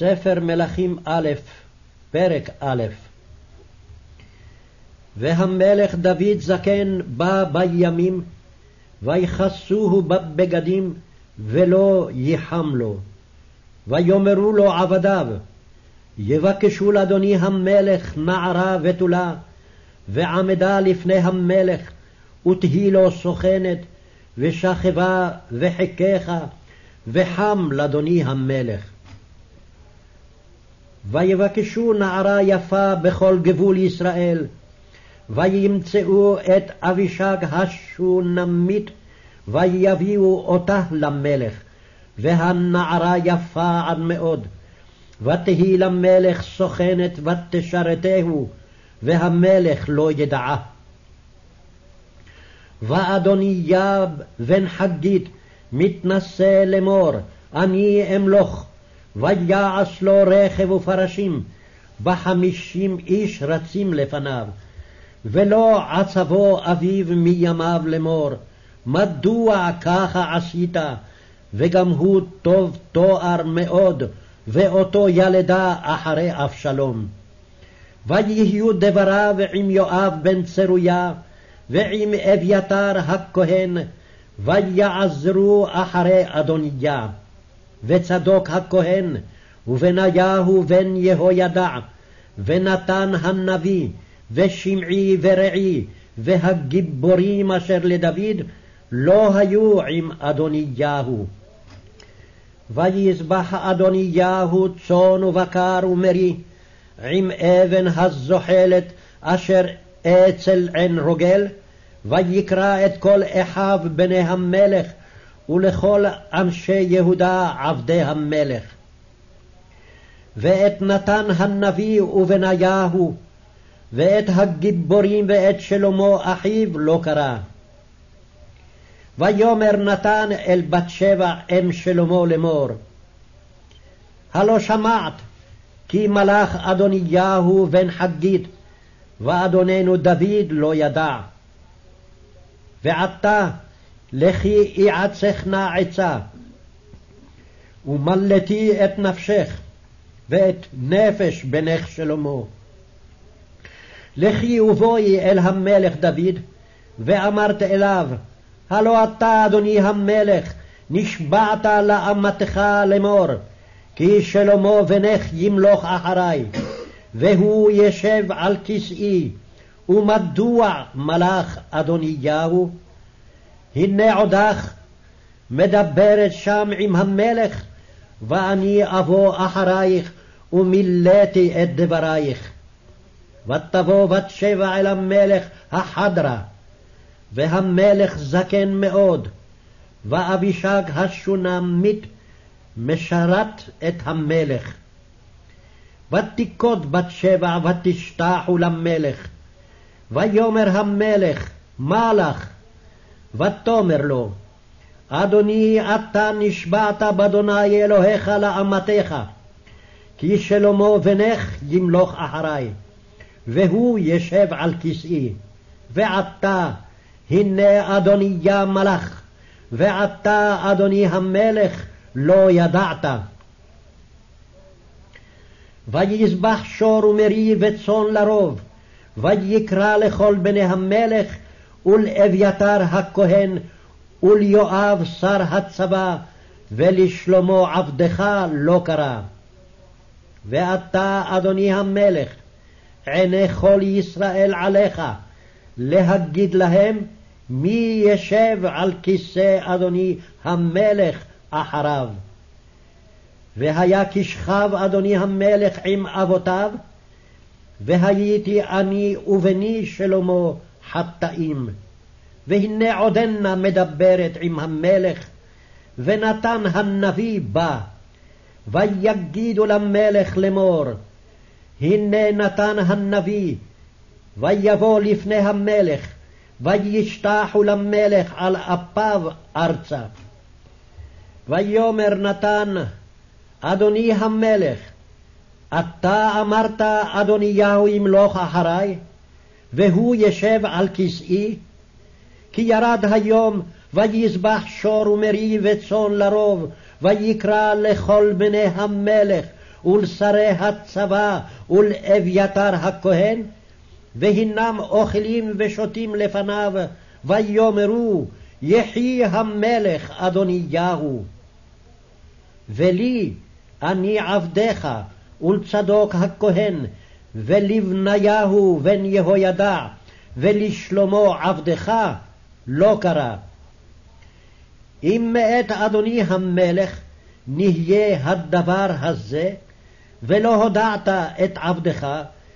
ספר מלכים א', פרק א' והמלך דוד זקן בא בימים, ויכסוהו בבגדים, ולא ייחם לו. ויאמרו לו עבדיו, יבקשו לאדוני המלך נערה בתולה, ועמדה לפני המלך, ותהי לו סוכנת, ושכבה וחיקך, וחם לאדוני המלך. ויבקשו נערה יפה בכל גבול ישראל, וימצאו את אבישג השונמית, ויביאו אותה למלך, והנערה יפה עד מאוד. ותהי למלך סוכנת ותשרתהו, והמלך לא ידעה. ואדוניה בן חגית מתנשא לאמור, אני אמלוך, ויעש לו רכב ופרשים, בחמישים איש רצים לפניו. ולא עצבו אביו מימיו לאמור, מדוע ככה עשית? וגם הוא טוב תואר מאוד, ואותו ילדה אחרי אבשלום. ויהיו דבריו עם יואב בן צרויה, ועם אביתר הכהן, ויעזרו אחרי אדוניה. וצדוק הכהן, ובניהו בן יהוידע, ונתן הנביא, ושמעי ורעי, והגיבורים אשר לדוד, לא היו עם אדוניהו. ויזבח אדוניהו צאן ובקר ומרי, עם אבן הזוחלת אשר אצל עין רוגל, ויקרא את כל אחיו בני המלך, ולכל אנשי יהודה עבדי המלך. ואת נתן הנביא ובניהו, ואת הגיבורים ואת שלמה אחיו לא קרא. ויאמר נתן אל בת שבע אם שלמה לאמור, הלא שמעת כי מלך אדוניהו בן חגית, ואדוננו דוד לא ידע. ועתה לכי יעצך נא עצה, ומלאתי את נפשך, ואת נפש בנך שלמה. לכי ובואי אל המלך דוד, ואמרת אליו, הלא אתה, אדוני המלך, נשבעת לאמתך לאמור, כי שלמה בנך ימלוך אחרי, והוא ישב על כסאי, ומדוע מלך אדוניהו? הנה עודך מדברת שם עם המלך, ואני אבוא אחרייך ומילאתי את דברייך. ותבוא בת שבע אל המלך החדרה, והמלך זקן מאוד, ואבישג השונמית משרת את המלך. ותיכוד בת שבע ותשתחו למלך. ויאמר המלך, מה לך? ותאמר לו, אדוני אתה נשבעת באדוני אלוהיך לאמתך, כי שלמה בנך ימלוך אחרי. והוא ישב על כסאי. ועתה, הנה אדוניה מלך, ועתה אדוני המלך לא ידעת. ויזבח שור ומרי וצאן לרוב, ויקרא לכל בני המלך ולאביתר הכהן וליואב שר הצבא ולשלמה עבדך לא קרא. ואתה, אדוני המלך, עיני כל ישראל עליך, להגיד להם מי ישב על כיסא אדוני המלך אחריו. והיה כשכב אדוני המלך עם אבותיו, והייתי אני ובני שלמה חטאים. והנה עודנה מדברת עם המלך, ונתן הנביא בא, ויגידו למלך לאמור, הנה נתן הנביא, ויבוא לפני המלך, וישתחו למלך על אפיו ארצה. ויאמר נתן, אדוני המלך, אתה אמרת אדוניהו ימלוך אחרי, והוא ישב על כסאי? כי ירד היום ויזבח שור ומרי וצאן לרוב, ויקרא לכל בני המלך, ולשרי הצבא ולאביתר הכהן, והנם אוכלים ושותים לפניו, ויאמרו יחי המלך אדוניהו. ולי אני עבדך ולצדוק הכהן, ולבניהו בן יהוידע, ולשלמה עבדך, לא קרה. אם מאת אדוני המלך נהיה הדבר הזה, ולא הודעת את עבדך,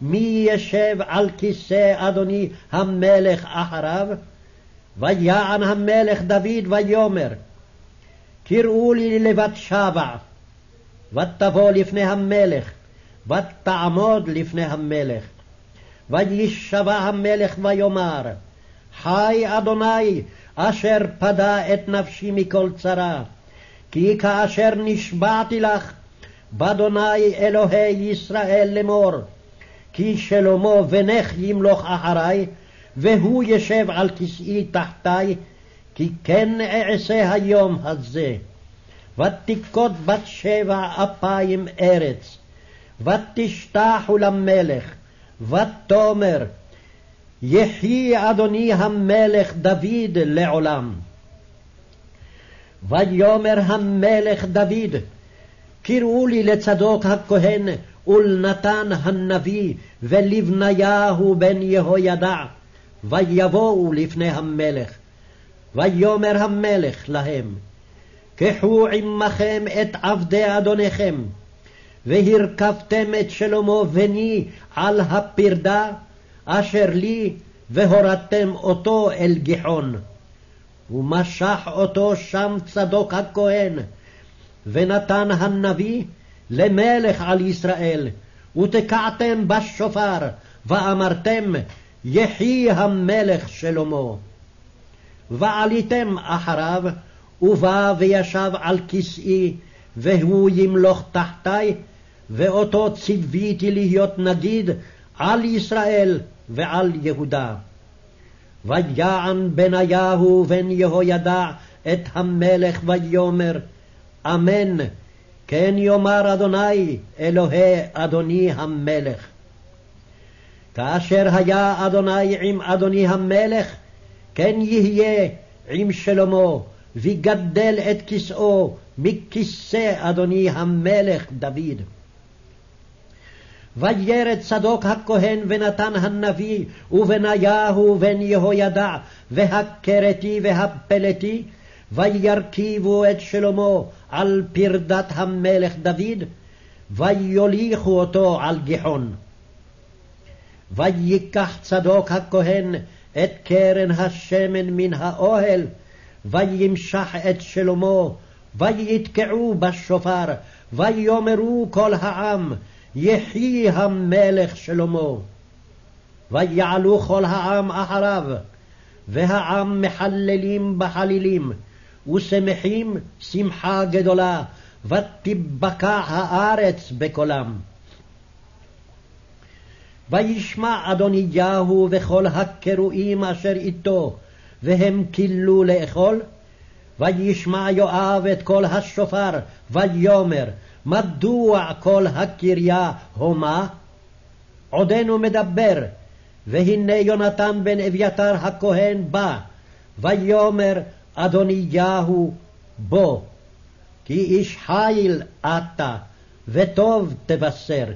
מי ישב על כיסא אדוני המלך אחריו? ויען המלך דוד ויאמר, קראו לי לבת שבע, ותבוא לפני המלך, ותעמוד לפני המלך. וישבע המלך ויאמר, חי אדוני, אשר פדה את נפשי מכל צרה, כי כאשר נשבעתי לך, באדוני אלוהי ישראל לאמור, כי שלמה בנך ימלוך אחרי, והוא ישב על כסאי תחתי, כי כן אעשה היום הזה. ותכות בת שבע אפיים ארץ, ותשתחו למלך, ותאמר, יחי אדוני המלך דוד לעולם. ויאמר המלך דוד, קראו לי לצדוק הכהן ולנתן הנביא ולבניהו בן יהוידע, ויבואו לפני המלך. ויאמר המלך להם, קחו עמכם את עבדי אדוניכם, והרכבתם את שלמה בני על הפרדה אשר לי, והורדתם אותו אל גיחון. ומשח אותו שם צדוק הכהן, ונתן הנביא למלך על ישראל, ותקעתם בשופר, ואמרתם, יחי המלך שלמה. ועליתם אחריו, ובא וישב על כסאי, והוא ימלוך תחתי, ואותו ציוויתי להיות נגיד על ישראל ועל יהודה. ויען בניהו בן יהוידע את המלך ויאמר, אמן, כן יאמר אדוני, אלוהי אדוני המלך. כאשר היה אדוני עם אדוני המלך, כן יהיה עם שלמה, ויגדל את כסאו מכיסא אדוני המלך דוד. וירד צדוק הכהן ונתן הנביא ובניהו בן יהוידע והכרתי והפלתי וירכיבו את שלמה על פרדת המלך דוד ויוליכו אותו על גיחון. ויקח צדוק הכהן את קרן השמן מן האוהל וימשח את שלמה ויתקעו בשופר ויאמרו כל העם יחי המלך שלמה. ויעלו כל העם אחריו, והעם מחללים בחלילים, ושמחים שמחה גדולה, ותבקע הארץ בקולם. וישמע אדוניהו וכל הקרואים אשר איתו, והם כילו לאכול. וישמע יואב את קול השופר, ויאמר, מדוע כל הקריה הומה? עודנו מדבר, והנה יונתן בן אביתר הכהן בא, ויאמר אדוניהו בוא, כי איש חיל אתה, וטוב תבשר.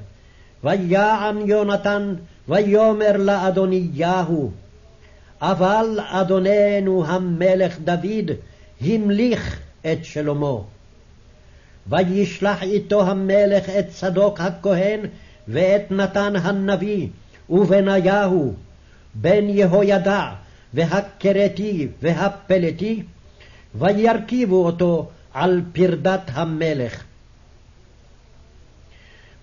ויען יונתן, ויאמר לאדוניהו, אבל אדוננו המלך דוד המליך את שלמה. וישלח איתו המלך את צדוק הכהן ואת נתן הנביא ובניהו בן יהוידע והכרתי והפלתי וירכיבו אותו על פרדת המלך.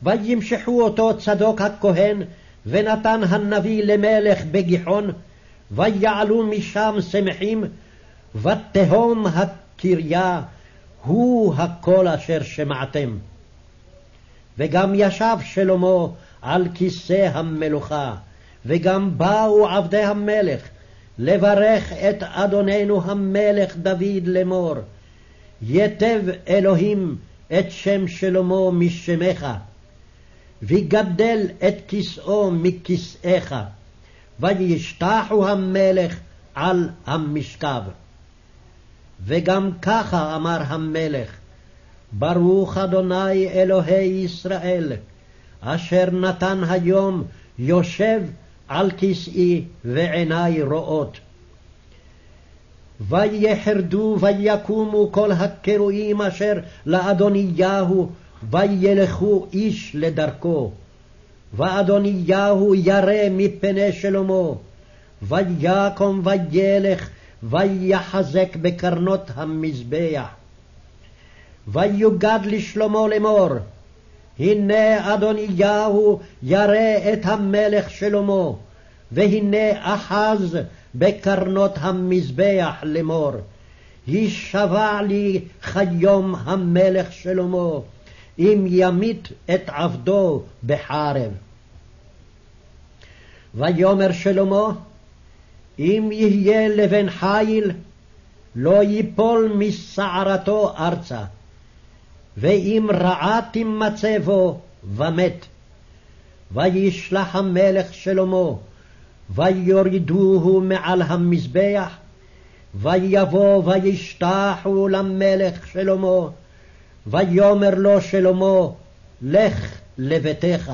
וימשחו אותו צדוק הכהן ונתן הנביא למלך בגיחון ויעלו משם שמחים ותהום הקריה הוא הקול אשר שמעתם. וגם ישב שלמה על כיסא המלוכה, וגם באו עבדי המלך לברך את אדוננו המלך דוד לאמור, יתב אלוהים את שם שלמה משמך, ויגדל את כסאו מכסאיך, וישתחו המלך על המשכב. וגם ככה אמר המלך, ברוך אדוני אלוהי ישראל, אשר נתן היום יושב על כסאי ועיני רואות. ויחרדו ויקומו כל הקרואים אשר לאדוניהו, וילכו איש לדרכו. ואדוניהו ירא מפני שלמה, ויקום וילך, ויחזק בקרנות המזבח. ויוגד לשלמה לאמור, הנה אדוניהו ירא את המלך שלמה, והנה אחז בקרנות המזבח לאמור, הישבע לי כיום המלך שלמה, אם ימית את עבדו בחרב. ויאמר שלמה, אם יהיה לבן חיל, לא ייפול מסערתו ארצה, ואם רעה תימצא בו, ומת. וישלח המלך שלמה, ויורידוהו מעל המזבח, ויבוא וישתחו למלך שלמה, ויאמר לו שלמה, לך לביתך.